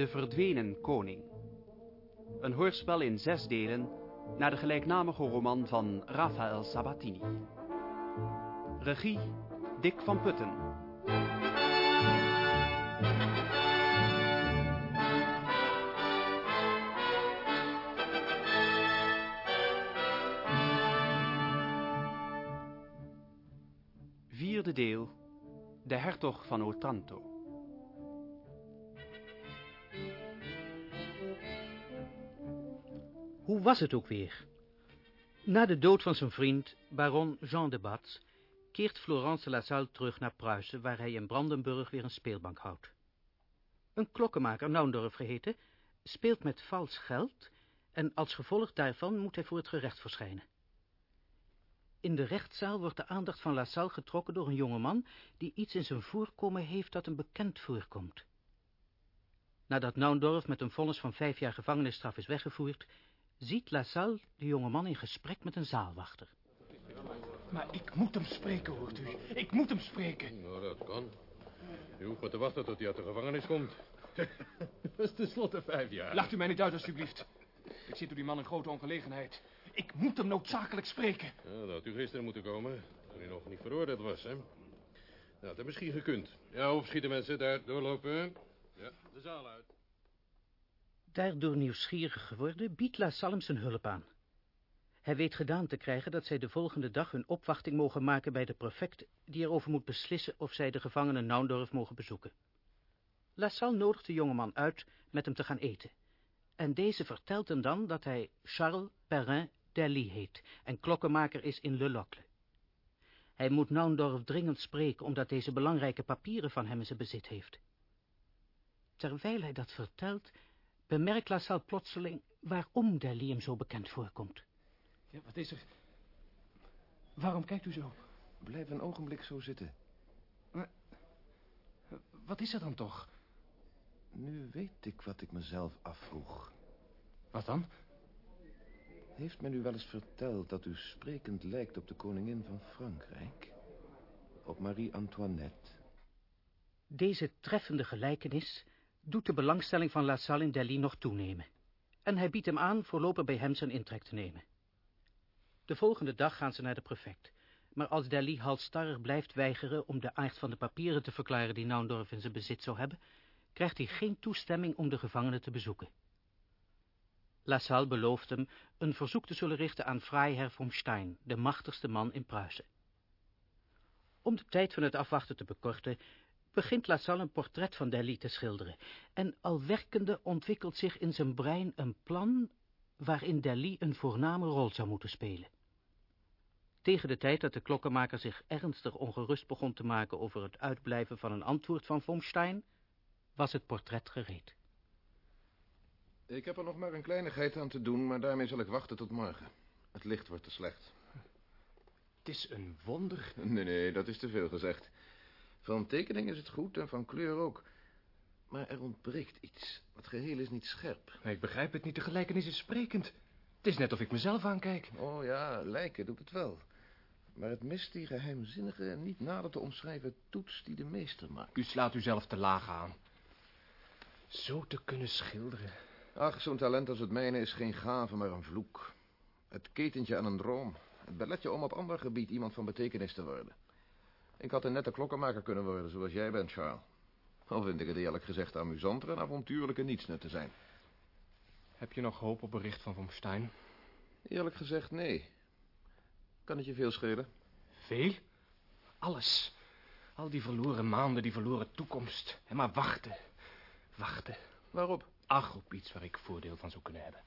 De Verdwenen Koning. Een hoorspel in zes delen naar de gelijknamige roman van Raphaël Sabatini. Regie Dick van Putten. Vierde deel De hertog van Otranto. Was het ook weer? Na de dood van zijn vriend, baron Jean de Batz, keert Florence de La Salle terug naar Pruisen, waar hij in Brandenburg weer een speelbank houdt. Een klokkenmaker, Naundorf geheten, speelt met vals geld en als gevolg daarvan moet hij voor het gerecht verschijnen. In de rechtszaal wordt de aandacht van La Salle getrokken door een jongeman die iets in zijn voorkomen heeft dat hem bekend voorkomt. Nadat Naundorf met een vonnis van vijf jaar gevangenisstraf is weggevoerd, ziet La Salle de jongeman in gesprek met een zaalwachter. Maar ik moet hem spreken, hoort u. Ik moet hem spreken. Nou, dat kan. U hoeft maar te wachten tot hij uit de gevangenis komt. dat is tenslotte vijf jaar. Lacht u mij niet uit, alstublieft. Ik zit door die man in grote ongelegenheid. Ik moet hem noodzakelijk spreken. Ja, dat had u gisteren moeten komen, toen hij nog niet veroordeeld was, hè? Nou, dat had misschien gekund. Ja, opschieten mensen, daar doorlopen. Ja, de zaal uit. Daardoor nieuwsgierig geworden, biedt La Salle hem zijn hulp aan. Hij weet gedaan te krijgen dat zij de volgende dag hun opwachting mogen maken bij de prefect, die erover moet beslissen of zij de gevangene Naundorf mogen bezoeken. La Salle nodigt de jongeman uit met hem te gaan eten. En deze vertelt hem dan dat hij Charles Perrin d'Ely heet en klokkenmaker is in Le Locle. Hij moet Naundorf dringend spreken, omdat deze belangrijke papieren van hem in zijn bezit heeft. Terwijl hij dat vertelt, bemerkt La Salle plotseling waarom d'Ely hem zo bekend voorkomt. Ja, wat is er? Waarom kijkt u zo? Blijf een ogenblik zo zitten. Maar, wat is er dan toch? Nu weet ik wat ik mezelf afvroeg. Wat dan? Heeft men u wel eens verteld dat u sprekend lijkt op de koningin van Frankrijk? Op Marie-Antoinette? Deze treffende gelijkenis doet de belangstelling van La Salle in Delhi nog toenemen. En hij biedt hem aan voorlopig bij hem zijn intrek te nemen. De volgende dag gaan ze naar de prefect. Maar als Delhi halstarrig blijft weigeren om de aard van de papieren te verklaren die Naundorf in zijn bezit zou hebben, krijgt hij geen toestemming om de gevangene te bezoeken. La Salle belooft hem een verzoek te zullen richten aan Freiherr vom Stein, de machtigste man in Pruisen. Om de tijd van het afwachten te bekorten, begint La Salle een portret van Delhi te schilderen, en al werkende ontwikkelt zich in zijn brein een plan waarin Delhi een voorname rol zou moeten spelen. Tegen de tijd dat de klokkenmaker zich ernstig ongerust begon te maken over het uitblijven van een antwoord van Vom Stein, was het portret gereed. Ik heb er nog maar een kleinigheid aan te doen, maar daarmee zal ik wachten tot morgen. Het licht wordt te slecht. Het is een wonder. Nee, nee, dat is te veel gezegd. Van tekening is het goed en van kleur ook. Maar er ontbreekt iets. Het geheel is niet scherp. Ik begrijp het niet. De gelijkenis is sprekend. Het is net of ik mezelf aankijk. Oh ja, lijken doet het wel. Maar het mist die geheimzinnige en niet nader te omschrijven toets die de meester maakt. U slaat uzelf te laag aan. Zo te kunnen schilderen. Ach, zo'n talent als het mijne is geen gave, maar een vloek. Het ketentje aan een droom. Het belletje om op ander gebied iemand van betekenis te worden. Ik had een nette klokkenmaker kunnen worden, zoals jij bent, Charles. Al vind ik het eerlijk gezegd amusanter en avontuurlijke nietsnut te zijn. Heb je nog hoop op bericht van Vom Stein? Eerlijk gezegd, nee. Kan het je veel schelen? Veel? Alles. Al die verloren maanden, die verloren toekomst. En maar wachten. Wachten. Waarop? Ach, op iets waar ik voordeel van zou kunnen hebben.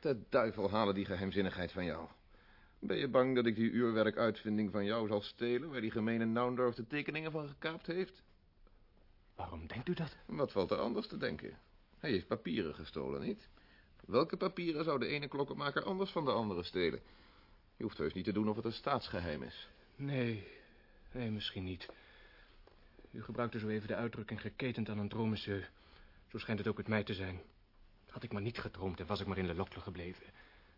De duivel halen die geheimzinnigheid van jou. Ben je bang dat ik die uurwerkuitvinding van jou zal stelen... waar die gemene Naundorf de tekeningen van gekaapt heeft? Waarom denkt u dat? Wat valt er anders te denken? Hij heeft papieren gestolen, niet? Welke papieren zou de ene klokkenmaker anders van de andere stelen? Je hoeft heus niet te doen of het een staatsgeheim is. Nee, nee, misschien niet. U gebruikte zo even de uitdrukking geketend aan een droom, monsieur. Zo schijnt het ook met mij te zijn. Had ik maar niet gedroomd en was ik maar in Le Locle gebleven...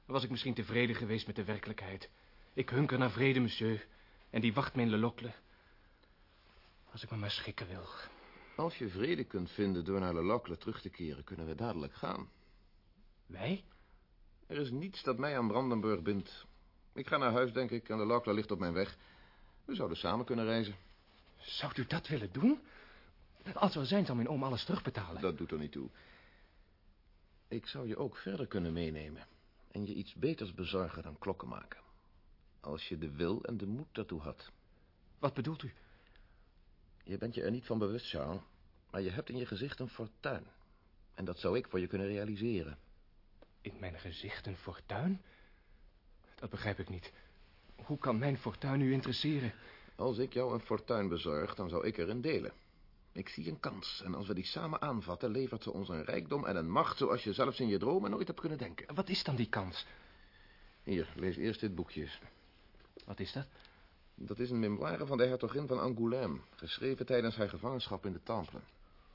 dan was ik misschien tevreden geweest met de werkelijkheid. Ik hunker naar vrede, monsieur. En die wacht me in Le Locle. Als ik me maar schikken wil. Als je vrede kunt vinden door naar Le Locle terug te keren, kunnen we dadelijk gaan. Wij? Er is niets dat mij aan Brandenburg bindt. Ik ga naar huis, denk ik, en Le Locle ligt op mijn weg. We zouden samen kunnen reizen. Zou u dat willen doen? Als we er zijn, zal mijn oom alles terugbetalen. Dat doet er niet toe. Ik zou je ook verder kunnen meenemen. En je iets beters bezorgen dan klokken maken. Als je de wil en de moed daartoe had. Wat bedoelt u? Je bent je er niet van bewust, Charles. Maar je hebt in je gezicht een fortuin. En dat zou ik voor je kunnen realiseren. In mijn gezicht een fortuin? Dat begrijp ik niet. Hoe kan mijn fortuin u interesseren? Als ik jou een fortuin bezorg, dan zou ik erin delen. Ik zie een kans. En als we die samen aanvatten, levert ze ons een rijkdom en een macht... zoals je zelfs in je dromen nooit hebt kunnen denken. Wat is dan die kans? Hier, lees eerst dit boekje. Wat is dat? Dat is een memoire van de hertogin van Angoulême... geschreven tijdens haar gevangenschap in de Temple.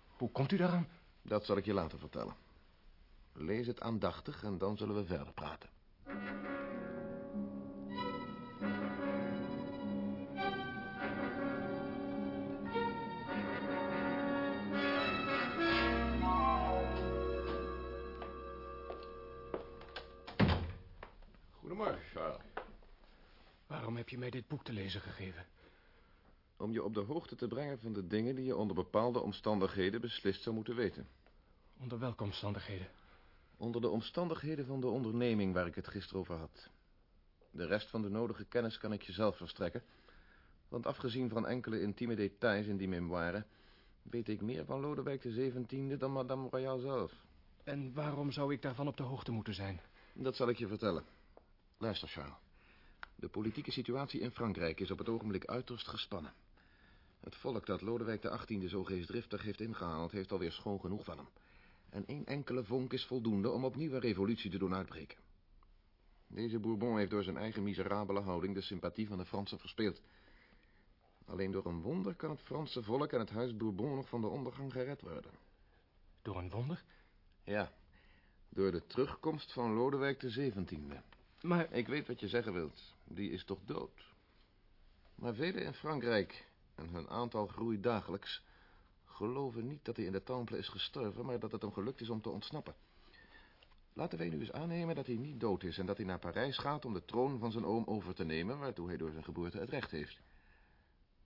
Hoe komt u daaraan? Dat zal ik je later vertellen. Lees het aandachtig en dan zullen we verder praten. Waarom heb je mij dit boek te lezen gegeven? Om je op de hoogte te brengen van de dingen die je onder bepaalde omstandigheden beslist zou moeten weten. Onder welke omstandigheden? Onder de omstandigheden van de onderneming waar ik het gisteren over had. De rest van de nodige kennis kan ik je zelf verstrekken. Want afgezien van enkele intieme details in die memoire... weet ik meer van Lodewijk XVII dan Madame Royale zelf. En waarom zou ik daarvan op de hoogte moeten zijn? Dat zal ik je vertellen. Luister, Charles. De politieke situatie in Frankrijk is op het ogenblik uiterst gespannen. Het volk dat Lodewijk XVIII zo geestdriftig heeft ingehaald... heeft alweer schoon genoeg van hem. En één enkele vonk is voldoende om opnieuw een revolutie te doen uitbreken. Deze Bourbon heeft door zijn eigen miserabele houding... de sympathie van de Fransen verspeeld. Alleen door een wonder kan het Franse volk en het huis Bourbon... nog van de ondergang gered worden. Door een wonder? Ja, door de terugkomst van Lodewijk XVII. Maar... Ik weet wat je zeggen wilt. Die is toch dood. Maar velen in Frankrijk, en hun aantal groeit dagelijks... geloven niet dat hij in de Temple is gestorven... maar dat het hem gelukt is om te ontsnappen. Laten wij nu eens aannemen dat hij niet dood is... en dat hij naar Parijs gaat om de troon van zijn oom over te nemen... waartoe hij door zijn geboorte het recht heeft.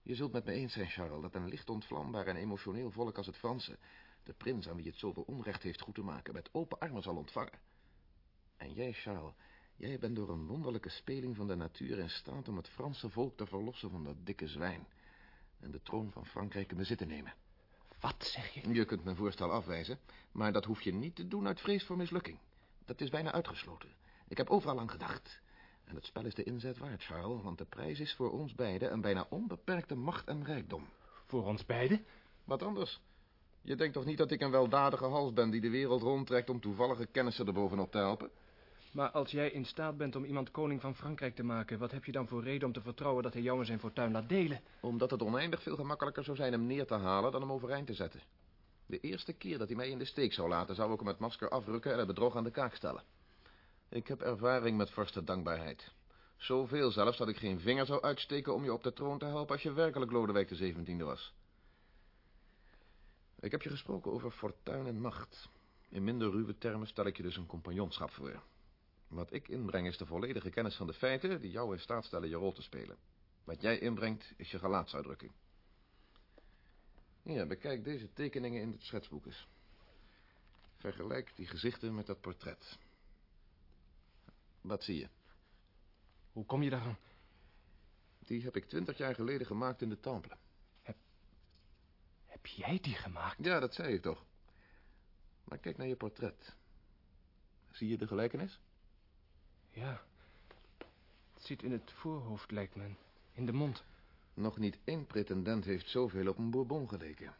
Je zult met me eens zijn, Charles... dat een licht ontvlambaar en emotioneel volk als het Franse... de prins aan wie het zoveel onrecht heeft goed te maken... met open armen zal ontvangen. En jij, Charles... Jij bent door een wonderlijke speling van de natuur in staat om het Franse volk te verlossen van dat dikke zwijn. En de troon van Frankrijk in bezit te nemen. Wat zeg je? Je kunt mijn voorstel afwijzen, maar dat hoef je niet te doen uit vrees voor mislukking. Dat is bijna uitgesloten. Ik heb overal aan gedacht. En het spel is de inzet waard, Charles, want de prijs is voor ons beiden een bijna onbeperkte macht en rijkdom. Voor ons beiden? Wat anders? Je denkt toch niet dat ik een weldadige hals ben die de wereld rondtrekt om toevallige kennissen erbovenop te helpen? Maar als jij in staat bent om iemand koning van Frankrijk te maken... wat heb je dan voor reden om te vertrouwen dat hij jou en zijn fortuin laat delen? Omdat het oneindig veel gemakkelijker zou zijn hem neer te halen dan hem overeind te zetten. De eerste keer dat hij mij in de steek zou laten... zou ik hem het masker afrukken en het bedrog aan de kaak stellen. Ik heb ervaring met vorsten dankbaarheid. Zoveel zelfs dat ik geen vinger zou uitsteken om je op de troon te helpen... als je werkelijk Lodewijk de 17e was. Ik heb je gesproken over fortuin en macht. In minder ruwe termen stel ik je dus een compagnonschap voor... Wat ik inbreng is de volledige kennis van de feiten... die jou in staat stellen je rol te spelen. Wat jij inbrengt is je gelaatsuitdrukking. Hier, bekijk deze tekeningen in het schetsboek eens. Vergelijk die gezichten met dat portret. Wat zie je? Hoe kom je daaraan? Die heb ik twintig jaar geleden gemaakt in de Temple. Heb, heb jij die gemaakt? Ja, dat zei ik toch. Maar kijk naar je portret. Zie je de gelijkenis? Ja. Het zit in het voorhoofd, lijkt men. In de mond. Nog niet één pretendent heeft zoveel op een Bourbon geleken.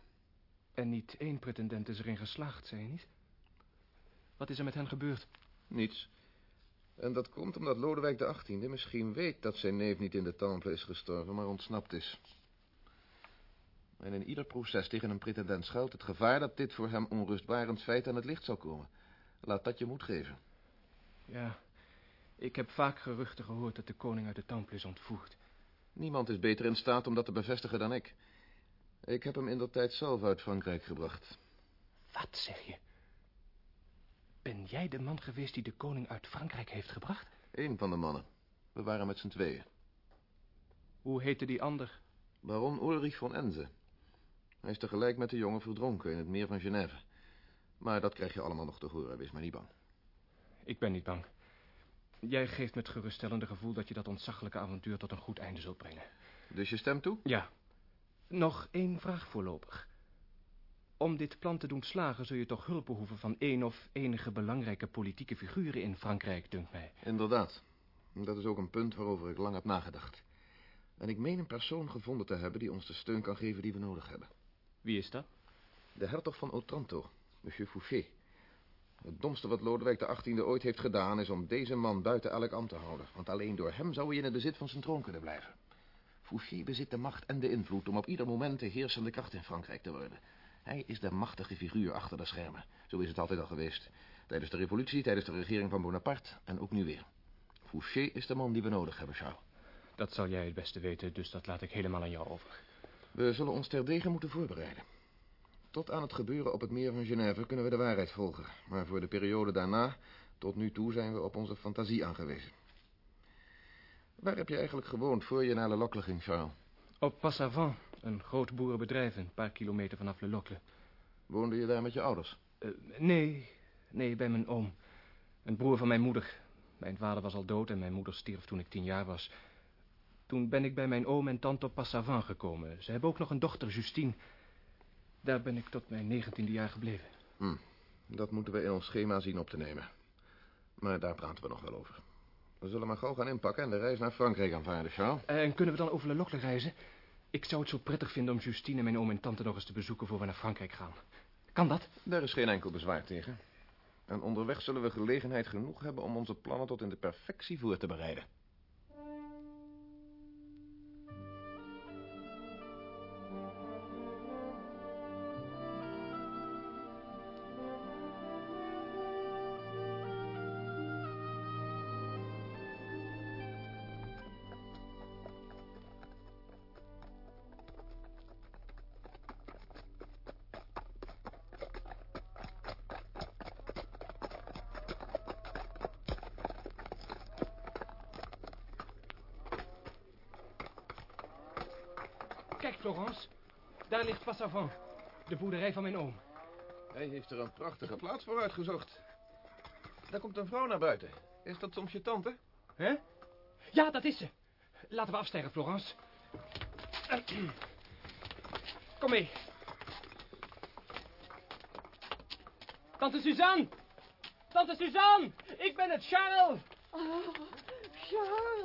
En niet één pretendent is erin geslaagd, zei je niet? Wat is er met hen gebeurd? Niets. En dat komt omdat Lodewijk de 18e misschien weet dat zijn neef niet in de Temple is gestorven, maar ontsnapt is. En in ieder proces tegen een pretendent schuilt het gevaar dat dit voor hem onrustbarend feit aan het licht zal komen. Laat dat je moed geven. Ja, ik heb vaak geruchten gehoord dat de koning uit de Temple is ontvoerd. Niemand is beter in staat om dat te bevestigen dan ik. Ik heb hem in dat tijd zelf uit Frankrijk gebracht. Wat zeg je? Ben jij de man geweest die de koning uit Frankrijk heeft gebracht? Eén van de mannen. We waren met z'n tweeën. Hoe heette die ander? Baron Ulrich von Enze. Hij is tegelijk met de jongen verdronken in het meer van Genève. Maar dat krijg je allemaal nog te horen, wees maar niet bang. Ik ben niet bang. Jij geeft me het geruststellende gevoel dat je dat ontzaglijke avontuur tot een goed einde zult brengen. Dus je stemt toe? Ja. Nog één vraag voorlopig. Om dit plan te doen slagen zul je toch hulp behoeven van één of enige belangrijke politieke figuren in Frankrijk, dunkt mij. Inderdaad. Dat is ook een punt waarover ik lang heb nagedacht. En ik meen een persoon gevonden te hebben die ons de steun kan geven die we nodig hebben. Wie is dat? De hertog van Otranto, monsieur Fouché. Het domste wat Lodewijk XVIII ooit heeft gedaan... is om deze man buiten elk ambt te houden. Want alleen door hem zou hij in het bezit van zijn troon kunnen blijven. Fouché bezit de macht en de invloed... om op ieder moment de heersende kracht in Frankrijk te worden. Hij is de machtige figuur achter de schermen. Zo is het altijd al geweest. Tijdens de revolutie, tijdens de regering van Bonaparte... en ook nu weer. Fouché is de man die we nodig hebben, Charles. Dat zal jij het beste weten, dus dat laat ik helemaal aan jou over. We zullen ons terdege moeten voorbereiden. Tot aan het gebeuren op het meer van Genève kunnen we de waarheid volgen. Maar voor de periode daarna, tot nu toe, zijn we op onze fantasie aangewezen. Waar heb je eigenlijk gewoond voor je naar Le Locle ging, Charles? Op Passavant, een groot boerenbedrijf een paar kilometer vanaf Le Locle. Woonde je daar met je ouders? Uh, nee, nee, bij mijn oom. Een broer van mijn moeder. Mijn vader was al dood en mijn moeder stierf toen ik tien jaar was. Toen ben ik bij mijn oom en tante op Passavant gekomen. Ze hebben ook nog een dochter, Justine. Daar ben ik tot mijn negentiende jaar gebleven. Hm, dat moeten we in ons schema zien op te nemen. Maar daar praten we nog wel over. We zullen maar gauw gaan inpakken en de reis naar Frankrijk aanvaarden, Charles. En kunnen we dan over Le Locle reizen? Ik zou het zo prettig vinden om Justine en mijn oom en tante nog eens te bezoeken voor we naar Frankrijk gaan. Kan dat? Daar is geen enkel bezwaar tegen. En onderweg zullen we gelegenheid genoeg hebben om onze plannen tot in de perfectie voor te bereiden. Kijk, Florence. Daar ligt Passavant. De boerderij van mijn oom. Hij heeft er een prachtige plaats voor uitgezocht. Daar komt een vrouw naar buiten. Is dat soms je tante? Hè? Ja, dat is ze. Laten we afstijgen, Florence. Kom mee. Tante Suzanne! Tante Suzanne! Ik ben het, Charles! Oh, Charles.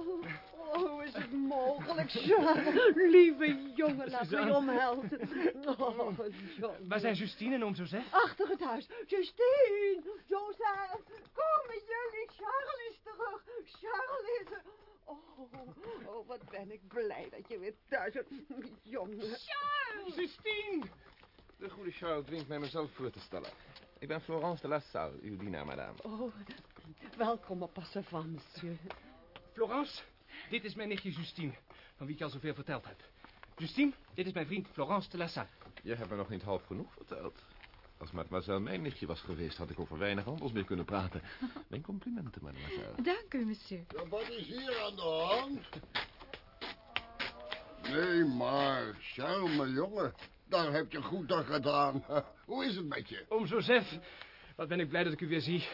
Oh, mogelijk, Charles? Lieve jongen, laat me je omhelzen. Oh, jongen. Waar zijn Justine en oom Joseph? Achter het huis. Justine, Joseph, komen jullie. Charles is terug. Charles is er. Oh, oh, wat ben ik blij dat je weer thuis bent. Jongen. Charles! Justine! De goede Charles dwingt mij mezelf voor te stellen. Ik ben Florence de Lassalle, uw dienaar, madame. Oh, welkom op Passavant, monsieur. Florence, dit is mijn nichtje Justine, van wie ik al zoveel verteld heb. Justine, dit is mijn vriend Florence de Lassalle. Je hebt me nog niet half genoeg verteld. Als mademoiselle mijn nichtje was geweest, had ik over weinig anders meer kunnen praten. Mijn complimenten, mademoiselle. Dank u, monsieur. Ja, wat is hier aan de hand? Nee, maar, Charles, mijn jongen, daar heb je goed aan gedaan. Hoe is het met je? Oom Joseph, wat ben ik blij dat ik u weer zie.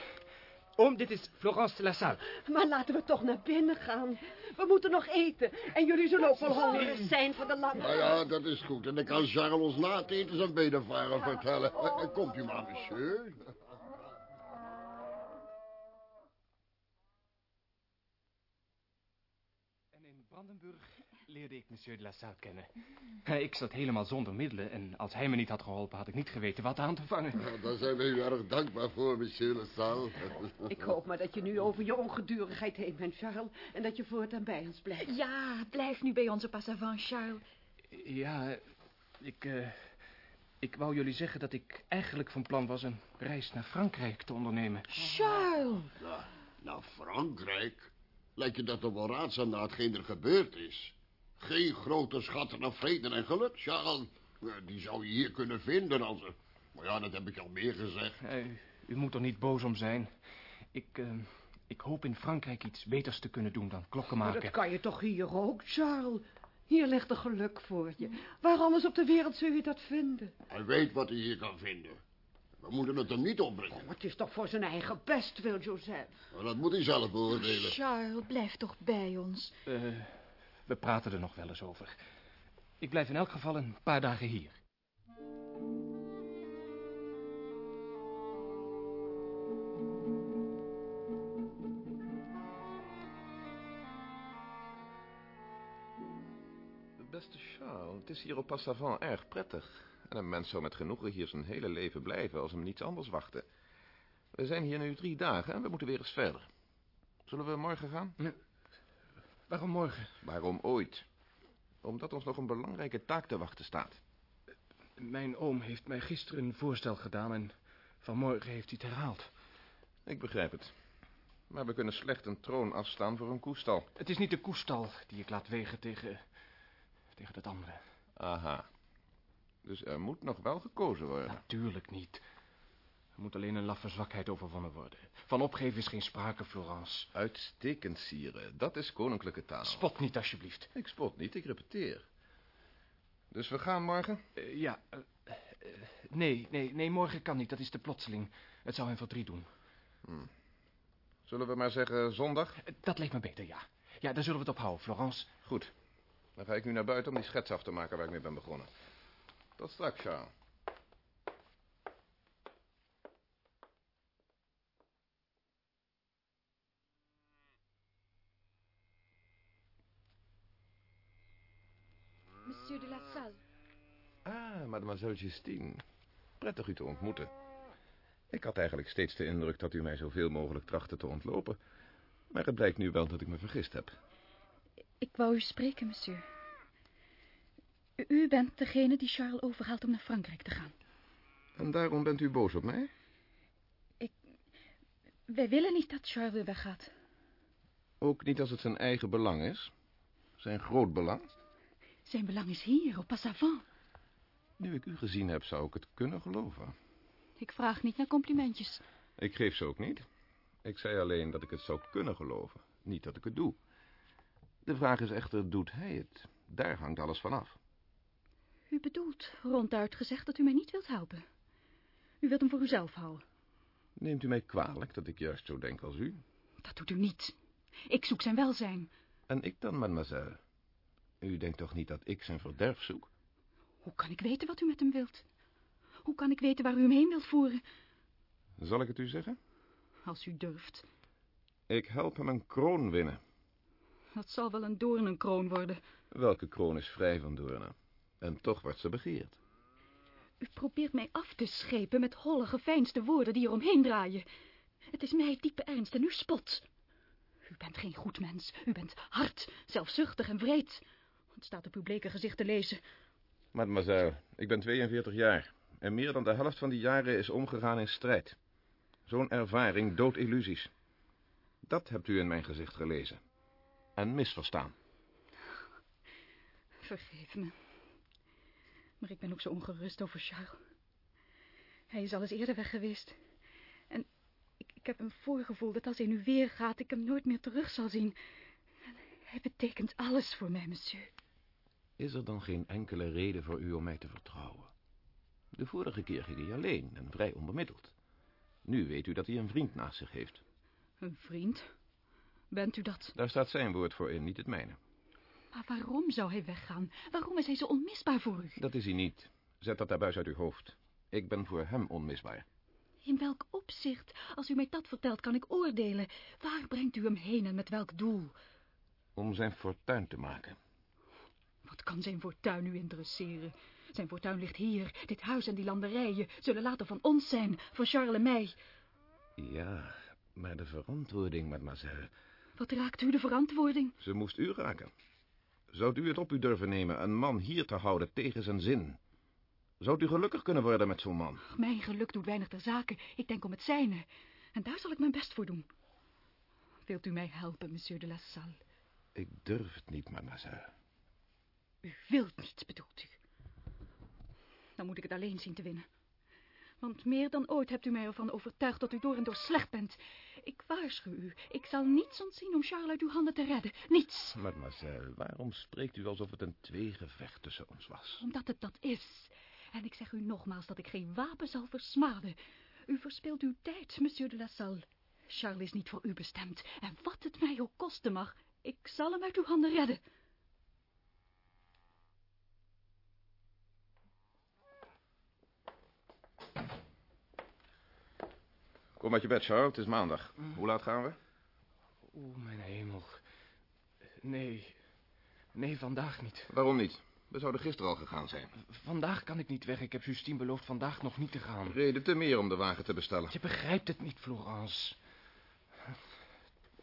Oom, dit is Florence de Lassalle. Maar laten we toch naar binnen gaan. We moeten nog eten. En jullie zullen ook wel hongerig zijn van de lange... Nou ja, dat is goed. En dan kan Charles ons na het eten zijn bedevaaren vertellen. Eh, eh, Komt u maar, monsieur. En in Brandenburg leerde ik monsieur de Lassalle kennen. Ik zat helemaal zonder middelen en als hij me niet had geholpen had ik niet geweten wat aan te vangen. Nou, daar zijn we u erg dankbaar voor, monsieur Lassalle. Ik hoop maar dat je nu over je ongedurigheid heen bent, Charles. En dat je voortaan bij ons blijft. Ja, blijf nu bij onze Passavant, Charles. Ja, ik, eh, ik wou jullie zeggen dat ik eigenlijk van plan was een reis naar Frankrijk te ondernemen. Charles! Nou, naar Frankrijk? Lijkt je dat toch wel raadzaam na hetgeen er gebeurd is? Geen grote schatten naar vrede en geluk, Charles. Die zou je hier kunnen vinden als... er- Maar ja, dat heb ik al meer gezegd. Eh, u, moet er niet boos om zijn. Ik, eh, ik hoop in Frankrijk iets beters te kunnen doen dan klokken Maar maken. dat kan je toch hier ook, Charles? Hier ligt er geluk voor je. Waar anders op de wereld zul je dat vinden? Hij weet wat hij hier kan vinden. We moeten het hem niet opbrengen. Maar het is toch voor zijn eigen best, wil Joseph. Maar dat moet hij zelf beoordelen. Charles, blijf toch bij ons. Eh, we praten er nog wel eens over. Ik blijf in elk geval een paar dagen hier. Beste Charles, het is hier op Passavant erg prettig. En een mens zou met genoegen hier zijn hele leven blijven als hem niets anders wachtte. We zijn hier nu drie dagen en we moeten weer eens verder. Zullen we morgen gaan? Waarom morgen? Waarom ooit? Omdat ons nog een belangrijke taak te wachten staat. Mijn oom heeft mij gisteren een voorstel gedaan en vanmorgen heeft hij het herhaald. Ik begrijp het. Maar we kunnen slecht een troon afstaan voor een koestal. Het is niet de koestal die ik laat wegen tegen... tegen dat andere. Aha. Dus er moet nog wel gekozen worden. Natuurlijk niet. Er moet alleen een laffe zwakheid overwonnen worden. Van opgeven is geen sprake, Florence. Uitstekend, sire. Dat is koninklijke taal. Spot niet, alsjeblieft. Ik spot niet, ik repeteer. Dus we gaan morgen? Eh, ja, eh, eh, nee, nee, nee, morgen kan niet. Dat is te plotseling. Het zou hem verdriet doen. Zullen we maar zeggen zondag? Dat lijkt me beter, ja. Ja, daar zullen we het op houden, Florence. Goed. Dan ga ik nu naar buiten om die schets af te maken waar ik mee ben begonnen. Tot straks, Charles. Monsieur de la Salle. Ah, mademoiselle Justine. Prettig u te ontmoeten. Ik had eigenlijk steeds de indruk dat u mij zoveel mogelijk trachtte te ontlopen. Maar het blijkt nu wel dat ik me vergist heb. Ik wou u spreken, monsieur. U- U bent degene die Charles overhaalt om naar Frankrijk te gaan. En daarom bent u boos op mij? Wij willen niet dat Charles weer weggaat. Ook niet als het zijn eigen belang is? Zijn groot belang? Zijn belang is hier, op Passavant. Nu ik u gezien heb, zou ik het kunnen geloven. Ik vraag niet naar complimentjes. Ik geef ze ook niet. Ik zei alleen dat ik het zou kunnen geloven, niet dat ik het doe. De vraag is echter, doet hij het? Daar hangt alles vanaf. U bedoelt ronduit gezegd dat u mij niet wilt helpen. U wilt hem voor uzelf houden. Neemt u mij kwalijk dat ik juist zo denk als u? Dat doet u niet. Ik zoek zijn welzijn. En ik dan, mademoiselle? U denkt toch niet dat ik zijn verderf zoek? Hoe kan ik weten wat u met hem wilt? Hoe kan ik weten waar u hem heen wilt voeren? Zal ik het u zeggen? Als u durft. Ik help hem een kroon winnen. Dat zal wel een doornenkroon worden. Welke kroon is vrij van doornen? En toch wordt ze begeerd. U probeert mij af te schepen met holle geveinsde woorden die er omheen draaien. Het is mij diepe ernst en u spot. U bent geen goed mens. U bent hard, zelfzuchtig en wreed. Het staat op uw bleke gezicht te lezen. Mademoiselle, ik ben 42 jaar. En meer dan de helft van die jaren is omgegaan in strijd. Zo'n ervaring doodt illusies. Dat hebt u in mijn gezicht gelezen. En misverstaan. Vergeef me. Maar ik ben ook zo ongerust over Charles. Hij is al eens eerder weg geweest. En ik, ik heb een voorgevoel dat als hij nu weer gaat, ik hem nooit meer terug zal zien. En hij betekent alles voor mij, monsieur. Is er dan geen enkele reden voor u om mij te vertrouwen? De vorige keer ging hij alleen en vrij onbemiddeld. Nu weet u dat hij een vriend naast zich heeft. Een vriend? Bent u dat? Daar staat zijn woord voor in, niet het mijne. Maar waarom zou hij weggaan? Waarom is hij zo onmisbaar voor u? Dat is hij niet. Zet dat daarbuiten uit uw hoofd. Ik ben voor hem onmisbaar. In welk opzicht? Als u mij dat vertelt, kan ik oordelen. Waar brengt u hem heen en met welk doel? Om zijn fortuin te maken. Wat kan zijn fortuin u interesseren? Zijn fortuin ligt hier. Dit huis en die landerijen zullen later van ons zijn, van Charles en mij. Ja, maar de verantwoording, mademoiselle, Wat raakt u de verantwoording? ze moest u raken. Zou u het op u durven nemen een man hier te houden tegen zijn zin? Zou u gelukkig kunnen worden met zo'n man? Mijn geluk doet weinig ter zake. Ik denk om het zijne. En daar zal ik mijn best voor doen. Wilt u mij helpen, monsieur de la Salle? Ik durf het niet, mademoiselle. U wilt niet, bedoelt u? dan moet ik het alleen zien te winnen. Want meer dan ooit hebt u mij ervan overtuigd dat u door en door slecht bent. Ik waarschuw u, ik zal niets ontzien om Charles uit uw handen te redden. Niets. Mademoiselle, waarom spreekt u alsof het een tweegevecht tussen ons was? Omdat het dat is. En ik zeg u nogmaals dat ik geen wapen zal versmaden. U verspilt uw tijd, monsieur de La Salle. Charles is niet voor u bestemd. En wat het mij ook kosten mag, ik zal hem uit uw handen redden. Kom uit je bed, Charles. Het is maandag. Hoe laat gaan we? Oeh, mijn hemel. Nee. Nee, vandaag niet. Waarom niet? We zouden gisteren al gegaan zijn. Vandaag kan ik niet weg. Ik heb Justine beloofd vandaag nog niet te gaan. Reden te meer om de wagen te bestellen. Je begrijpt het niet, Florence.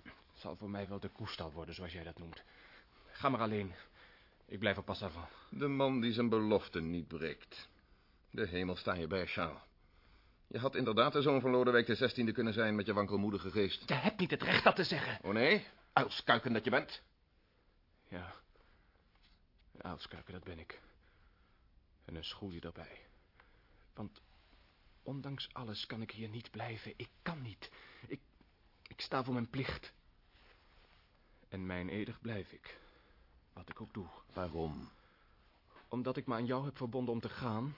Het zal voor mij wel de koestal worden, zoals jij dat noemt. Ga maar alleen. Ik blijf op pas avant. De man die zijn belofte niet breekt. De hemel sta je bij, Charles. Je had inderdaad de zoon van Lodewijk de zestiende kunnen zijn met je wankelmoedige geest. Je hebt niet het recht dat te zeggen. Oh nee? Uilskuiken dat je bent? Ja. Uilskuiken, dat ben ik. En een schoelje erbij. Want ondanks alles kan ik hier niet blijven. Ik kan niet. Ik, ik sta voor mijn plicht. En mijn edig blijf ik. Wat ik ook doe. Waarom? Omdat ik me aan jou heb verbonden om te gaan.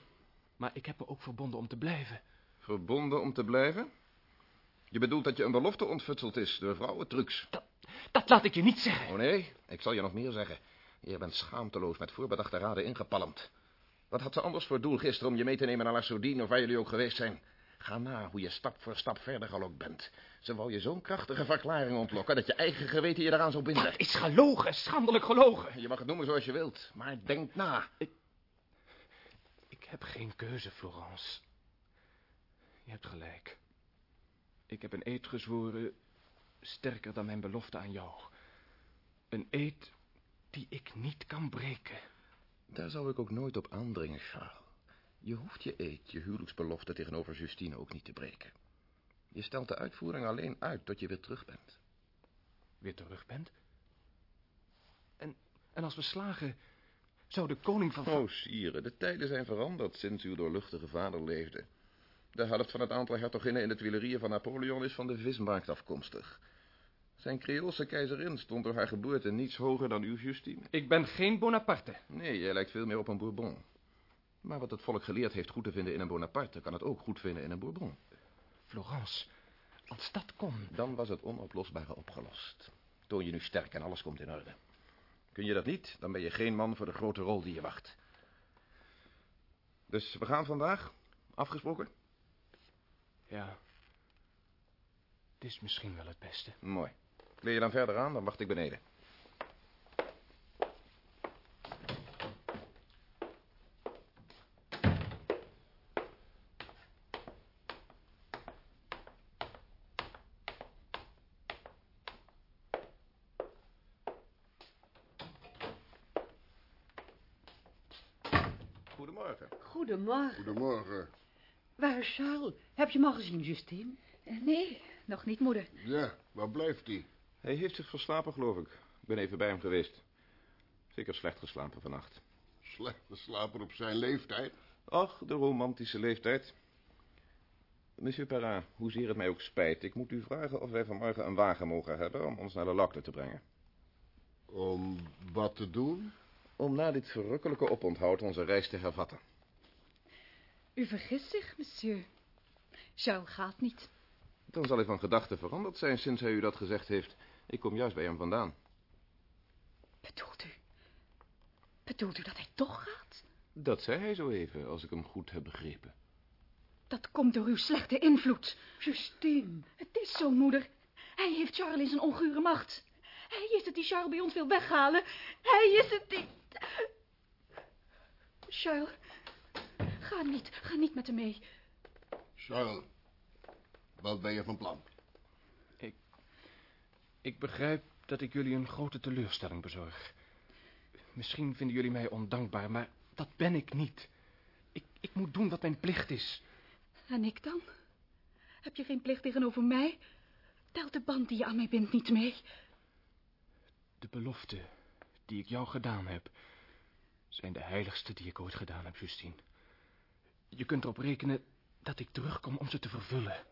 Maar ik heb me ook verbonden om te blijven. Verbonden om te blijven? Je bedoelt dat je een belofte ontfutseld is door vrouwentrucs. Dat, dat laat ik je niet zeggen. Oh nee, ik zal je nog meer zeggen. Je bent schaamteloos met voorbedachte raden ingepalmd. Wat had ze anders voor doel gisteren om je mee te nemen naar La of waar jullie ook geweest zijn? Ga na hoe je stap voor stap verder gelokt bent. Ze wou je zo'n krachtige verklaring ontlokken dat je eigen geweten je eraan zou binden. Dat is gelogen, schandelijk gelogen. Je mag het noemen zoals je wilt, maar denk na. Ik, ik heb geen keuze, Florence. Je hebt gelijk. Ik heb een eed gezworen sterker dan mijn belofte aan jou. Een eed die ik niet kan breken. Daar zou ik ook nooit op aandringen, Charles. Je hoeft je eed, je huwelijksbelofte tegenover Justine ook niet te breken. Je stelt de uitvoering alleen uit tot je weer terug bent. Weer terug bent? En, en als we slagen, zou de koning van... Oh, sire, de tijden zijn veranderd sinds uw doorluchtige vader leefde. De helft van het aantal hertoginnen in de Tuilerieën van Napoleon is van de vismarkt afkomstig. Zijn Creoolse keizerin stond door haar geboorte niets hoger dan uw Justine. Ik ben geen Bonaparte. Nee, jij lijkt veel meer op een Bourbon. Maar wat het volk geleerd heeft goed te vinden in een Bonaparte... kan het ook goed vinden in een Bourbon. Florence, als dat kon... Dan was het onoplosbare opgelost. Toon je nu sterk en alles komt in orde. Kun je dat niet, dan ben je geen man voor de grote rol die je wacht. Dus we gaan vandaag? Afgesproken? Ja. Het is misschien wel het beste. Mooi. Kleer je dan verder aan, dan wacht ik beneden. Goedemorgen. Goedemorgen. Goedemorgen. Waar is Charles? Heb je hem al gezien, Justine? Eh, Nee, nog niet, moeder. Ja, waar blijft hij? Hij heeft zich verslapen, geloof ik. Ik ben even bij hem geweest. Zeker slecht geslapen vannacht. Slechte slaper op zijn leeftijd. Ach, de romantische leeftijd. Monsieur Perrin, hoezeer het mij ook spijt... ik moet u vragen of wij vanmorgen een wagen mogen hebben... om ons naar de Lakte te brengen. Om wat te doen? Om na dit verrukkelijke oponthoud onze reis te hervatten. U vergist zich, monsieur. Charles gaat niet. Dan zal hij van gedachten veranderd zijn sinds hij u dat gezegd heeft. Ik kom juist bij hem vandaan. Bedoelt u... Bedoelt u dat hij toch gaat? Dat zei hij zo even, als ik hem goed heb begrepen. Dat komt door uw slechte invloed. Justine. Het is zo, moeder. Hij heeft Charles in zijn ongure macht. Hij is het die Charles bij ons wil weghalen. Hij is het die... Charles, ga niet, ga niet met hem mee. Charles, wat ben je van plan? Ik begrijp dat ik jullie een grote teleurstelling bezorg. Misschien vinden jullie mij ondankbaar, maar dat ben ik niet. Ik, ik moet doen wat mijn plicht is. En ik dan? Heb je geen plicht tegenover mij? Telt de band die je aan mij bindt niet mee? De beloften die ik jou gedaan heb... zijn de heiligste die ik ooit gedaan heb, Justine. Je kunt erop rekenen dat ik terugkom om ze te vervullen.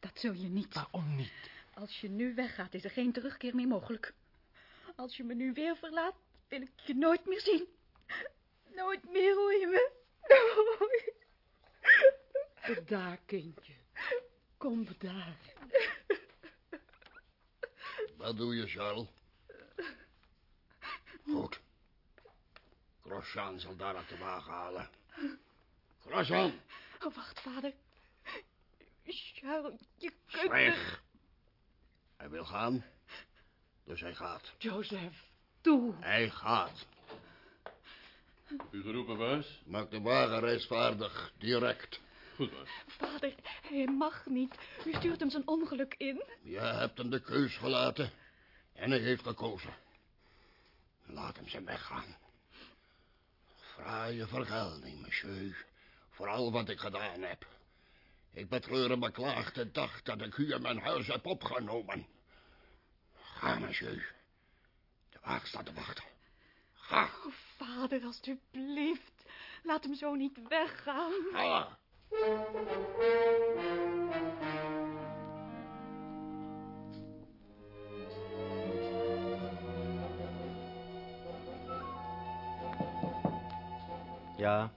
Dat zul je niet. Waarom niet? Als je nu weggaat, is er geen terugkeer meer mogelijk. Als je me nu weer verlaat, wil ik je nooit meer zien. Nooit meer hoor je me. Nooit. Bedaar, kindje. Kom bedaar. Wat doe je, Charles? Goed. Grosjean zal daar uit de wagen halen. Grosjean, Oh, wacht, vader. Charles, je kunt... zwijg. Hij wil gaan, dus hij gaat. Joseph, toe. Hij gaat. U geroepen, baas? Maak de wagen reisvaardig, direct. Goed, baas. Vader, hij mag niet. U stuurt hem zijn ongeluk in. Je hebt hem de keus gelaten. En hij heeft gekozen. Laat hem zijn weg gaan. Fraaie vergelding, monsieur. Voor al wat ik gedaan heb. Ik betreur en beklaag de dag dat ik u in mijn huis heb opgenomen. Ga, monsieur. De wagen staat te wachten. Ga, Oh, vader, alstublieft. Laat hem zo niet weggaan. ga. Ja.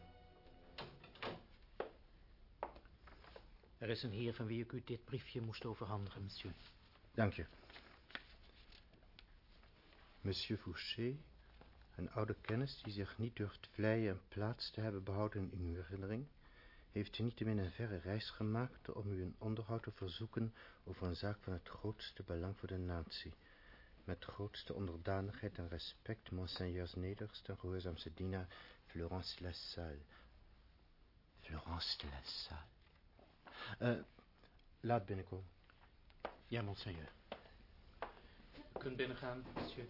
Er is een heer van wie ik u dit briefje moest overhandigen, monsieur. Dank je. Monsieur Fouché, een oude kennis die zich niet durft vleien een plaats te hebben behouden in uw herinnering, heeft u niettemin een verre reis gemaakt om u een onderhoud te verzoeken over een zaak van het grootste belang voor de natie. Met grootste onderdanigheid en respect, monseigneurs nederigste en gehoorzaamste dienaar, Florence de La Salle. Florence de La Salle. Eh, laat binnenkomen. Ja, monseigneur. U kunt binnengaan, monsieur.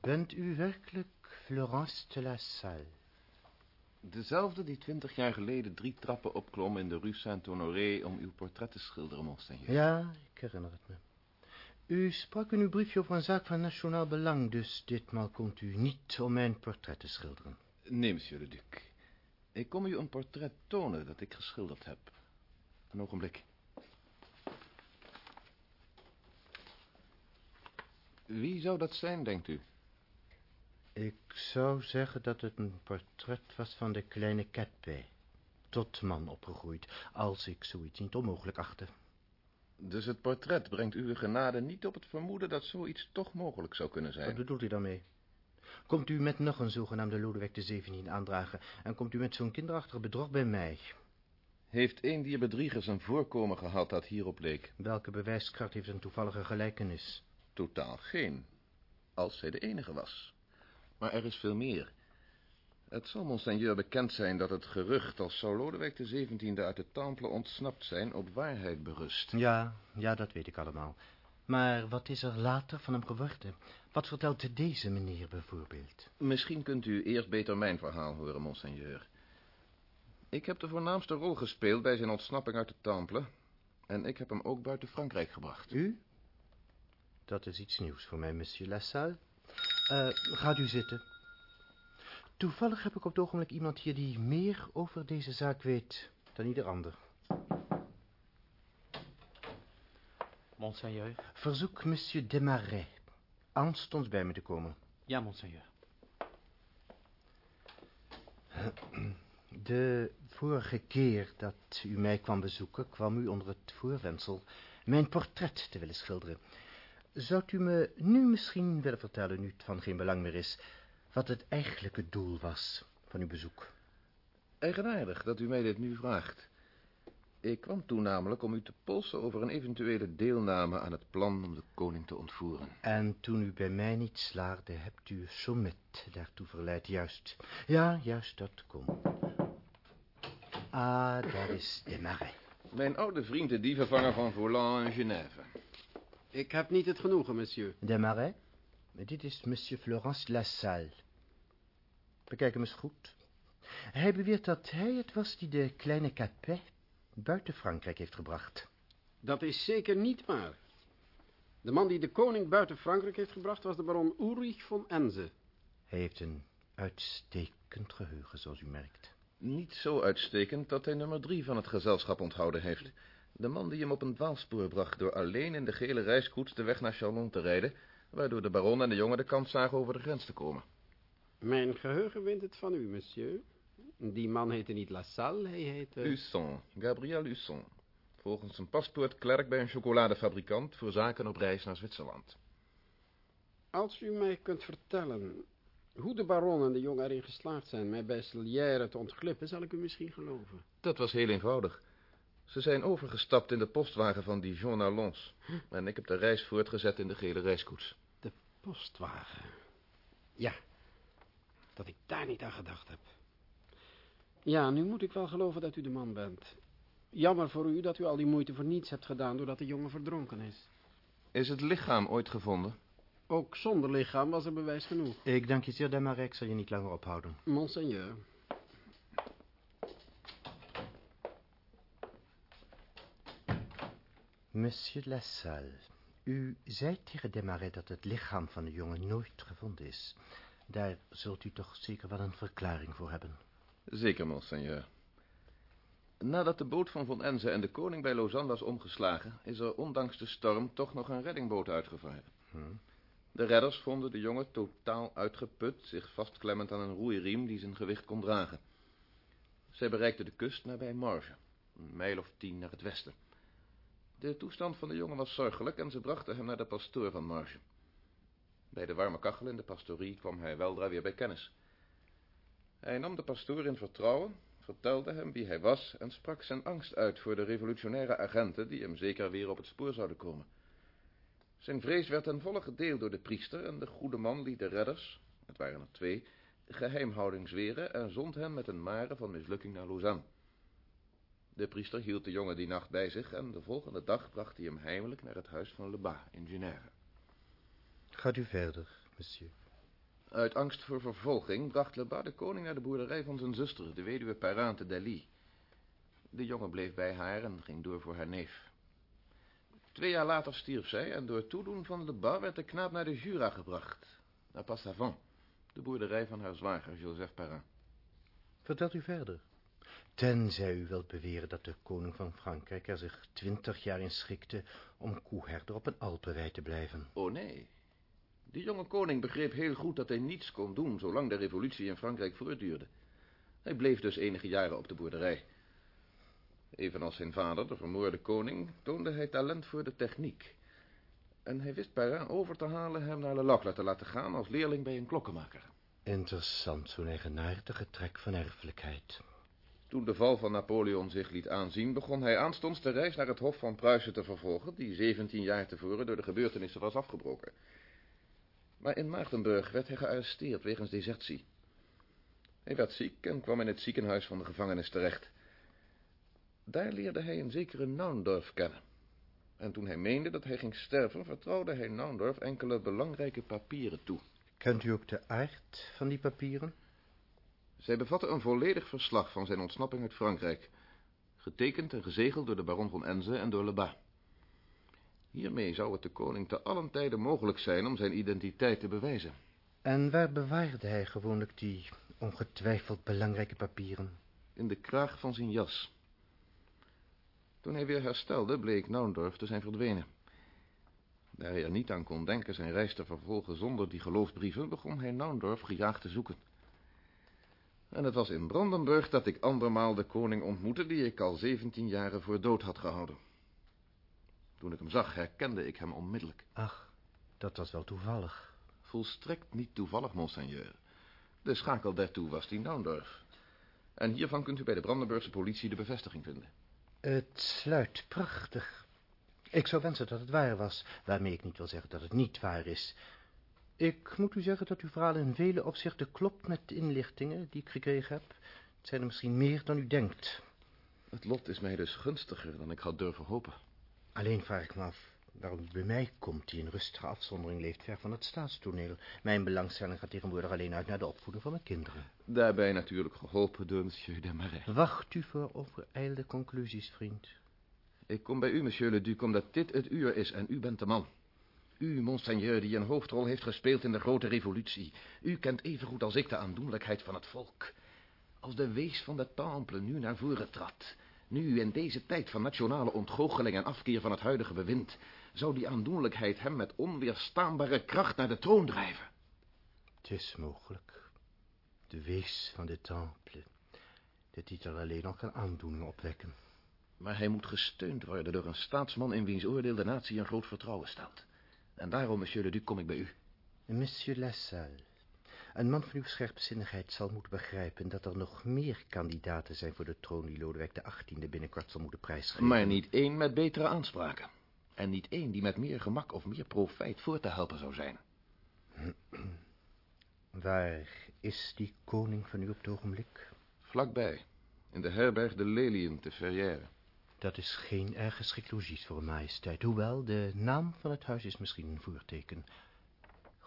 Bent u werkelijk Florence de La Salle? Dezelfde die twintig jaar geleden drie trappen opklom in de Rue Saint-Honoré om uw portret te schilderen, monseigneur. Ja, ik herinner het me. U sprak in uw briefje over een zaak van nationaal belang, dus ditmaal komt u niet om mijn portret te schilderen. Nee, monsieur le duc. Ik kom u een portret tonen dat ik geschilderd heb. Een ogenblik. Wie zou dat zijn, denkt u? Ik zou zeggen dat het een portret was van de kleine Catpay. Tot man opgegroeid, als ik zoiets niet onmogelijk achtte. Dus het portret brengt uw genade niet op het vermoeden dat zoiets toch mogelijk zou kunnen Wat zijn. bedoelt u daarmee? Komt u met nog een zogenaamde Lodewijk de 17 aandragen... en komt u met zo'n kinderachtig bedrog bij mij? Heeft een dier bedriegers een voorkomen gehad dat hierop leek? Welke bewijskracht heeft een toevallige gelijkenis? Totaal geen. Als zij de enige was. Maar er is veel meer. Het zal monseigneur bekend zijn dat het gerucht als zou Lodewijk de 17e uit de Temple ontsnapt zijn op waarheid berust. Ja, ja, dat weet ik allemaal. Maar wat is er later van hem geworden? Wat vertelt deze meneer bijvoorbeeld? Misschien kunt u eerst beter mijn verhaal horen, monseigneur. Ik heb de voornaamste rol gespeeld bij zijn ontsnapping uit de Temple. En ik heb hem ook buiten Frankrijk gebracht. U? Dat is iets nieuws voor mij, monsieur Lassalle. Eh, gaat u zitten. Toevallig heb ik op het ogenblik iemand hier die meer over deze zaak weet dan ieder ander. Monseigneur. Verzoek monsieur Desmarais aanstonds bij me te komen. Ja, monseigneur. De vorige keer dat u mij kwam bezoeken, kwam u onder het voorwendsel mijn portret te willen schilderen. Zou u me nu misschien willen vertellen, nu het van geen belang meer is, wat het eigenlijke doel was van uw bezoek? Eigenaardig dat u mij dit nu vraagt. Ik kwam toen namelijk om u te polsen over een eventuele deelname aan het plan om de koning te ontvoeren. En toen u bij mij niet slaagde, hebt u Sommet daartoe verleid, juist. Ja, juist, dat kom. Ah, daar is Desmarais. Mijn oude vriend, de dievenvanger van Volant in Genève. Ik heb niet het genoegen, monsieur. Desmarais, dit is monsieur Florence Lassalle. Bekijk hem eens goed. Hij beweert dat hij het was die de kleine Capet buiten Frankrijk heeft gebracht. Dat is zeker niet waar. De man die de koning buiten Frankrijk heeft gebracht was de baron Ulrich von Enze. Hij heeft een uitstekend geheugen, zoals u merkt. Niet zo uitstekend dat hij nummer drie van het gezelschap onthouden heeft. De man die hem op een dwaalspoor bracht door alleen in de gele reiskoets de weg naar Chalon te rijden, waardoor de baron en de jongen de kans zagen over de grens te komen. Mijn geheugen wint het van u, monsieur. Die man heette niet Lassalle, hij heette... Husson, Gabriel Husson. Volgens zijn paspoort klerk bij een chocoladefabrikant voor zaken op reis naar Zwitserland. Als u mij kunt vertellen hoe de baron en de jongen erin geslaagd zijn mij bij Salière te ontglippen, zal ik u misschien geloven. Dat was heel eenvoudig. Ze zijn overgestapt in de postwagen van Dijon naar Lons. En ik heb de reis voortgezet in de gele reiskoets. De postwagen. Ja, dat ik daar niet aan gedacht heb. Ja, nu moet ik wel geloven dat u de man bent. Jammer voor u dat u al die moeite voor niets hebt gedaan doordat de jongen verdronken is. Is het lichaam ooit gevonden? Ook zonder lichaam was er bewijs genoeg. Ik dank je zeer, Desmarais. Ik zal je niet langer ophouden. Monseigneur. Monsieur Lassalle, u zei tegen Desmarais dat het lichaam van de jongen nooit gevonden is. Daar zult u toch zeker wel een verklaring voor hebben. Zeker, monseigneur. Nadat de boot van Von Enze en de koning bij Lausanne was omgeslagen... is er ondanks de storm toch nog een reddingboot uitgevaren. Hm. De redders vonden de jongen totaal uitgeput... zich vastklemmend aan een roeiriem die zijn gewicht kon dragen. Zij bereikten de kust nabij Marge, een mijl of tien naar het westen. De toestand van de jongen was zorgelijk... en ze brachten hem naar de pastoor van Marge. Bij de warme kachel in de pastorie kwam hij weldra weer bij kennis... Hij nam de pastoor in vertrouwen, vertelde hem wie hij was en sprak zijn angst uit voor de revolutionaire agenten die hem zeker weer op het spoor zouden komen. Zijn vrees werd ten volle gedeeld door de priester en de goede man liet de redders, het waren er twee, geheimhouding zweren en zond hen met een mare van mislukking naar Lausanne. De priester hield de jongen die nacht bij zich en de volgende dag bracht hij hem heimelijk naar het huis van Lebas in Genève. Gaat u verder, monsieur. Uit angst voor vervolging bracht Lebas de koning naar de boerderij van zijn zuster, de weduwe Perrin te Delhi. De jongen bleef bij haar en ging door voor haar neef. Twee jaar later stierf zij en door toedoen van Lebas werd de knaap naar de Jura gebracht, naar Passavant, de boerderij van haar zwager Joseph Perrin. Vertelt u verder. Tenzij u wilt beweren dat de koning van Frankrijk er zich twintig jaar in schikte om koeherder op een Alpenwei te blijven. Oh nee, de jonge koning begreep heel goed dat hij niets kon doen zolang de revolutie in Frankrijk voortduurde. Hij bleef dus enige jaren op de boerderij. Evenals zijn vader, de vermoorde koning, toonde hij talent voor de techniek. En hij wist Perrin over te halen hem naar Le Locle te laten gaan als leerling bij een klokkenmaker. Interessant, zo'n eigenaardige trek van erfelijkheid. Toen de val van Napoleon zich liet aanzien, begon hij aanstonds de reis naar het Hof van Pruisen te vervolgen, die 17 jaar tevoren door de gebeurtenissen was afgebroken. Maar in Maartenburg werd hij gearresteerd wegens desertie. Hij werd ziek en kwam in het ziekenhuis van de gevangenis terecht. Daar leerde hij een zekere Naundorf kennen. En toen hij meende dat hij ging sterven, vertrouwde hij Naundorf enkele belangrijke papieren toe. Kent u ook de aard van die papieren? Zij bevatten een volledig verslag van zijn ontsnapping uit Frankrijk, getekend en gezegeld door de baron van Enze en door Lebas. Hiermee zou het de koning te allen tijden mogelijk zijn om zijn identiteit te bewijzen. En waar bewaarde hij gewoonlijk die ongetwijfeld belangrijke papieren? In de kraag van zijn jas. Toen hij weer herstelde, bleek Naundorf te zijn verdwenen. Daar hij er niet aan kon denken zijn reis te vervolgen zonder die geloofsbrieven, begon hij Naundorf gejaagd te zoeken. En het was in Brandenburg dat ik andermaal de koning ontmoette die ik al zeventien jaren voor dood had gehouden. Toen ik hem zag, herkende ik hem onmiddellijk. Ach, dat was wel toevallig. Volstrekt niet toevallig, monseigneur. De schakel daartoe was die Naundorf. En hiervan kunt u bij de Brandenburgse politie de bevestiging vinden. Het sluit prachtig. Ik zou wensen dat het waar was, waarmee ik niet wil zeggen dat het niet waar is. Ik moet u zeggen dat uw verhaal in vele opzichten klopt met de inlichtingen die ik gekregen heb. Het zijn er misschien meer dan u denkt. Het lot is mij dus gunstiger dan ik had durven hopen. Alleen vraag ik me af waarom u bij mij komt, die in rustige afzondering leeft, ver van het staatstoneel. Mijn belangstelling gaat tegenwoordig alleen uit naar de opvoeding van mijn kinderen. Daarbij natuurlijk geholpen door monsieur Desmarais. Wacht u voor overijlde conclusies, vriend. Ik kom bij u, monsieur le duc, omdat dit het uur is en u bent de man. U, monseigneur, die een hoofdrol heeft gespeeld in de grote revolutie. U kent evengoed als ik de aandoenlijkheid van het volk. Als de wees van de Temple nu naar voren trad... nu in deze tijd van nationale ontgoocheling en afkeer van het huidige bewind... zou die aandoenlijkheid hem met onweerstaanbare kracht naar de troon drijven. Het is mogelijk. De wees van de Temple. De titel alleen al kan aandoening opwekken. Maar hij moet gesteund worden door een staatsman in wiens oordeel de natie een groot vertrouwen stelt. En daarom, monsieur le duc, kom ik bij u. Monsieur Lassalle, een man van uw scherpzinnigheid zal moeten begrijpen... dat er nog meer kandidaten zijn voor de troon die Lodewijk de XVIII binnenkort zal moeten prijsgeven. Maar niet één met betere aanspraken. En niet één die met meer gemak of meer profijt voor te helpen zou zijn. Waar is die koning van u op het ogenblik? Vlakbij, in de herberg de Lelien te Verrières. Dat is geen erg geschikt logies voor een majesteit. Hoewel, de naam van het huis is misschien een voorteken.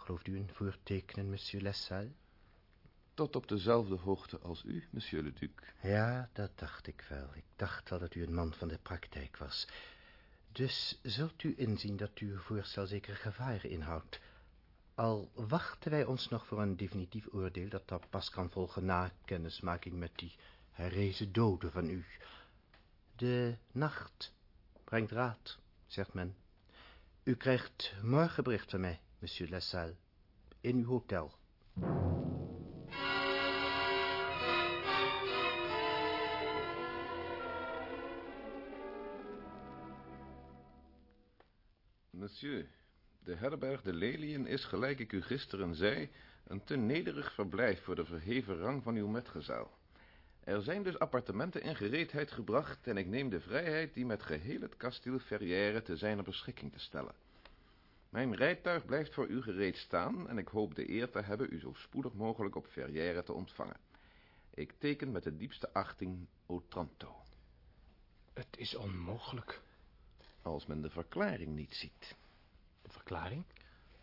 Gelooft u in voortekenen, monsieur Lassalle? Tot op dezelfde hoogte als u, monsieur le duc. Ja, dat dacht ik wel. Ik dacht wel dat u een man van de praktijk was. Dus zult u inzien dat uw voorstel zeker gevaren inhoudt. Al wachten wij ons nog voor een definitief oordeel... dat dat pas kan volgen na kennismaking met die herrezen doden van u... De nacht brengt raad, zegt men. U krijgt morgen bericht van mij, monsieur Lassalle, in uw hotel. Monsieur, de herberg de Lelien is, gelijk ik u gisteren zei, een te nederig verblijf voor de verheven rang van uw metgezel. Er zijn dus appartementen in gereedheid gebracht en ik neem de vrijheid die met geheel het kasteel Ferrière te zijner beschikking te stellen. Mijn rijtuig blijft voor u gereed staan en ik hoop de eer te hebben u zo spoedig mogelijk op Ferrière te ontvangen. Ik teken met de diepste achting Otranto. Het is onmogelijk. Als men de verklaring niet ziet. De verklaring?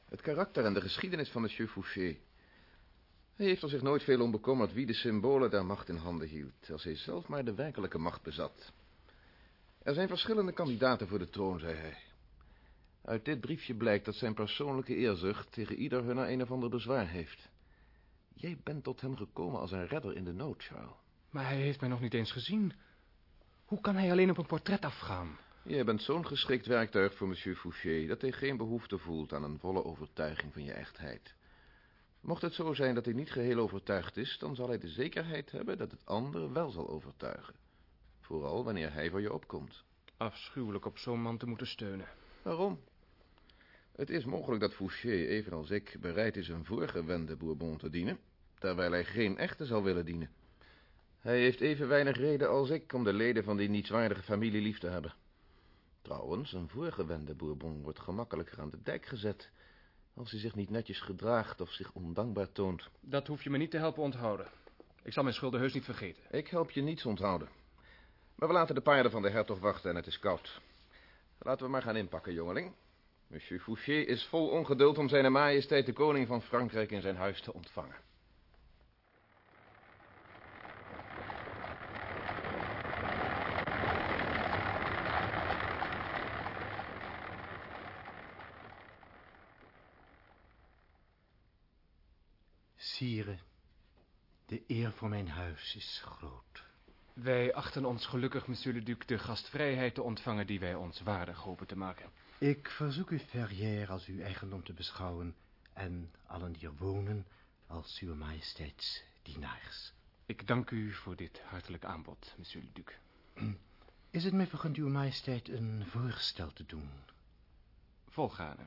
Het karakter en de geschiedenis van monsieur Fouché. Hij heeft er zich nooit veel om bekommerd wie de symbolen der macht in handen hield, als hij zelf maar de werkelijke macht bezat. Er zijn verschillende kandidaten voor de troon, zei hij. Uit dit briefje blijkt dat zijn persoonlijke eerzucht tegen ieder hunner een of ander bezwaar heeft. Jij bent tot hem gekomen als een redder in de nood, Charles. Maar hij heeft mij nog niet eens gezien. Hoe kan hij alleen op een portret afgaan? Jij bent zo'n geschikt werktuig voor monsieur Fouché... dat hij geen behoefte voelt aan een volle overtuiging van je echtheid. Mocht het zo zijn dat hij niet geheel overtuigd is... dan zal hij de zekerheid hebben dat het ander wel zal overtuigen. Vooral wanneer hij voor je opkomt. Afschuwelijk op zo'n man te moeten steunen. Waarom? Het is mogelijk dat Fouché, evenals ik, bereid is een voorgewende Bourbon te dienen... terwijl hij geen echte zal willen dienen. Hij heeft even weinig reden als ik om de leden van die nietswaardige familie lief te hebben. Trouwens, een voorgewende Bourbon wordt gemakkelijker aan de dijk gezet... als hij zich niet netjes gedraagt of zich ondankbaar toont. Dat hoef je me niet te helpen onthouden. Ik zal mijn schulden heus niet vergeten. Ik help je niets onthouden. Maar we laten de paarden van de hertog wachten en het is koud. Laten we maar gaan inpakken, jongeling. Monsieur Fouché is vol ongeduld om zijn majesteit de koning van Frankrijk in zijn huis te ontvangen. Sire, de eer voor mijn huis is groot. Wij achten ons gelukkig, monsieur le duc, de gastvrijheid te ontvangen die wij ons waardig hopen te maken. Ik verzoek u Ferrière als uw eigendom te beschouwen... en allen die er wonen als uw majesteits dienaars. Ik dank u voor dit hartelijk aanbod, monsieur le duc. Is het mij vergund uw majesteit een voorstel te doen? Volgane.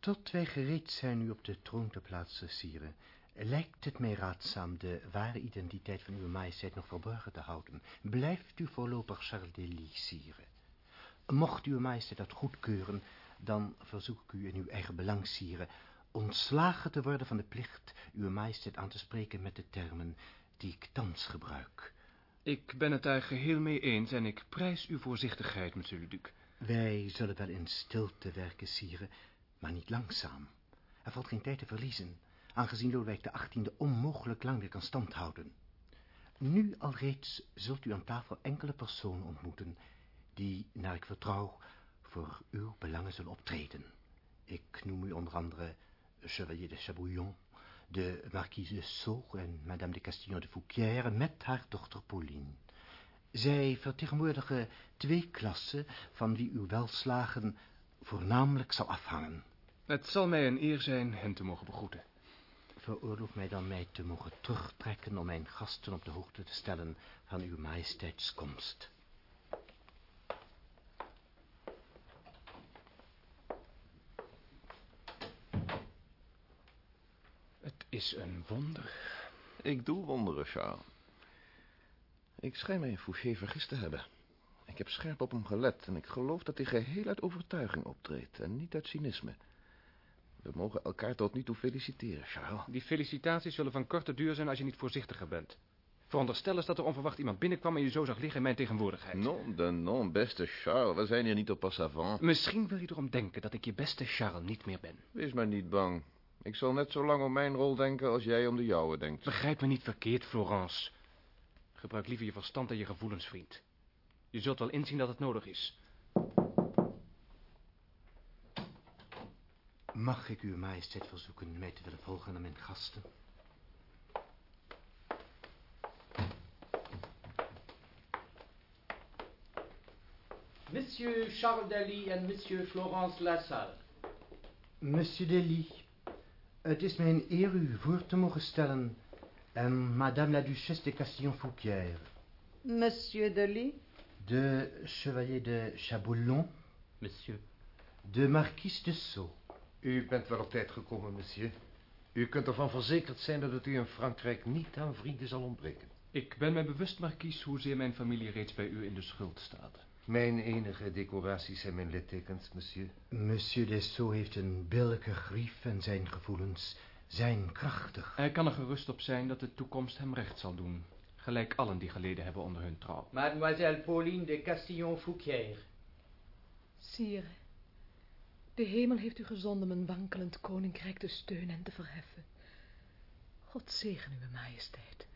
Tot wij gereed zijn u op de troon te plaatsen, sire... lijkt het mij raadzaam de ware identiteit van uw majesteit nog verborgen te houden. Blijft u voorlopig Charles Delis, sire. Mocht uw majesteit dat goedkeuren, dan verzoek ik u in uw eigen belang, sire... ontslagen te worden van de plicht uw majesteit aan te spreken met de termen die ik thans gebruik. Ik ben het daar geheel mee eens en ik prijs uw voorzichtigheid, monsieur le duc. Wij zullen wel in stilte werken, sire, maar niet langzaam. Er valt geen tijd te verliezen, aangezien Lodewijk de achttiende onmogelijk lang weer kan standhouden. Nu alreeds zult u aan tafel enkele personen ontmoeten, die, naar ik vertrouw, voor uw belangen zullen optreden. Ik noem u onder andere Chevalier de Chabouillon, de Marquise de Sceaux en Madame de Castillon de Fouquière met haar dochter Pauline. Zij vertegenwoordigen twee klassen van wie uw welslagen voornamelijk zal afhangen. Het zal mij een eer zijn hen te mogen begroeten. Veroorloof mij dan mij te mogen terugtrekken om mijn gasten op de hoogte te stellen van uw majesteitskomst. Het is een wonder. Ik doe wonderen, Charles. Ik schijn mij in Fouché vergist te hebben. Ik heb scherp op hem gelet en ik geloof dat hij geheel uit overtuiging optreedt en niet uit cynisme. We mogen elkaar tot nu toe feliciteren, Charles. Die felicitaties zullen van korte duur zijn als je niet voorzichtiger bent. Veronderstel eens dat er onverwacht iemand binnenkwam en je zo zag liggen in mijn tegenwoordigheid. Non de non, beste Charles. We zijn hier niet op passavant. Misschien wil je erom denken dat ik je beste Charles niet meer ben. Wees maar niet bang. Ik zal net zo lang om mijn rol denken als jij om de jouwe denkt. Begrijp me niet verkeerd, Florence. Gebruik liever je verstand en je gevoelens, vriend. Je zult wel inzien dat het nodig is. Mag ik uw majesteit verzoeken mij te willen volgen naar mijn gasten? Monsieur Charles Daly en Monsieur Florence Lassalle. Monsieur Dely, het is mijn eer u voor te mogen stellen en Madame la Duchesse de Castillon-Fouquière. Monsieur Dely? De Chevalier de Chaboulon. Monsieur. De Marquise de Sceaux. U bent wel op tijd gekomen, monsieur. U kunt ervan verzekerd zijn dat het u in Frankrijk niet aan vrienden zal ontbreken. Ik ben mij bewust, Marquise, hoezeer mijn familie reeds bij u in de schuld staat. Mijn enige decoraties zijn mijn littekens, monsieur. Monsieur de Sceaux heeft een billijke grief en zijn gevoelens zijn krachtig. Hij kan er gerust op zijn dat de toekomst hem recht zal doen. Gelijk allen die geleden hebben onder hun trouw. Mademoiselle Pauline de Castillon-Fouquière. Sire, de hemel heeft u gezonden mijn wankelend koninkrijk te steunen en te verheffen. God zegen uw majesteit.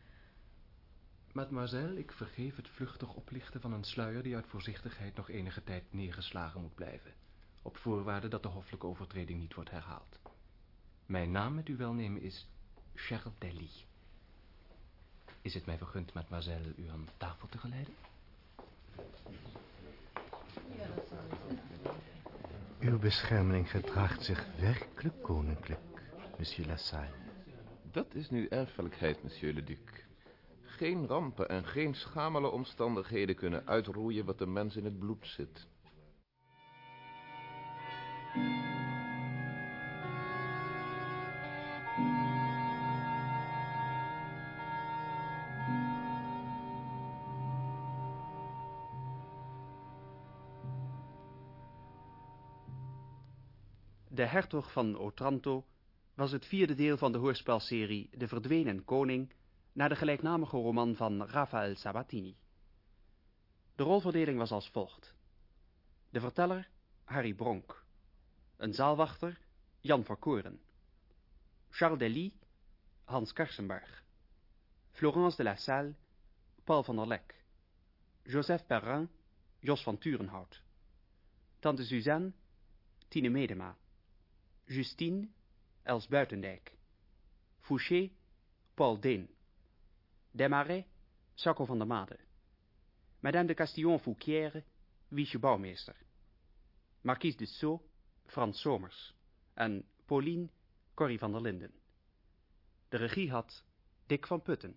Mademoiselle, ik vergeef het vluchtig oplichten van een sluier die uit voorzichtigheid nog enige tijd neergeslagen moet blijven. Op voorwaarde dat de hoffelijke overtreding niet wordt herhaald. Mijn naam met uw welnemen is Charles Dely. Is het mij vergund, mademoiselle, u aan tafel te geleiden? Uw beschermeling gedraagt zich werkelijk koninklijk, monsieur Lassalle. Dat is nu erfelijkheid, monsieur le duc. Geen rampen en geen schamele omstandigheden kunnen uitroeien wat de mens in het bloed zit. De hertog van Otranto was het vierde deel van de hoorspelserie De Verdwenen Koning, naar de gelijknamige roman van Rafael Sabatini. De rolverdeling was als volgt. De verteller, Harry Bronk. Een zaalwachter, Jan Verkoren. Charles Dely, Hans Karsenberg. Florence de la Salle, Paul van der Lek. Joseph Perrin, Jos van Turenhout. Tante Suzanne, Tine Medema. Justine, Els Buitendijk. Fouché, Paul Deen. Desmarais, Sacco van der Made. Madame de Castillon-Fouquière, Wiesje Bouwmeester. Marquise de Sceaux, Frans Somers. En Pauline, Corrie van der Linden. De regie had Dick van Putten.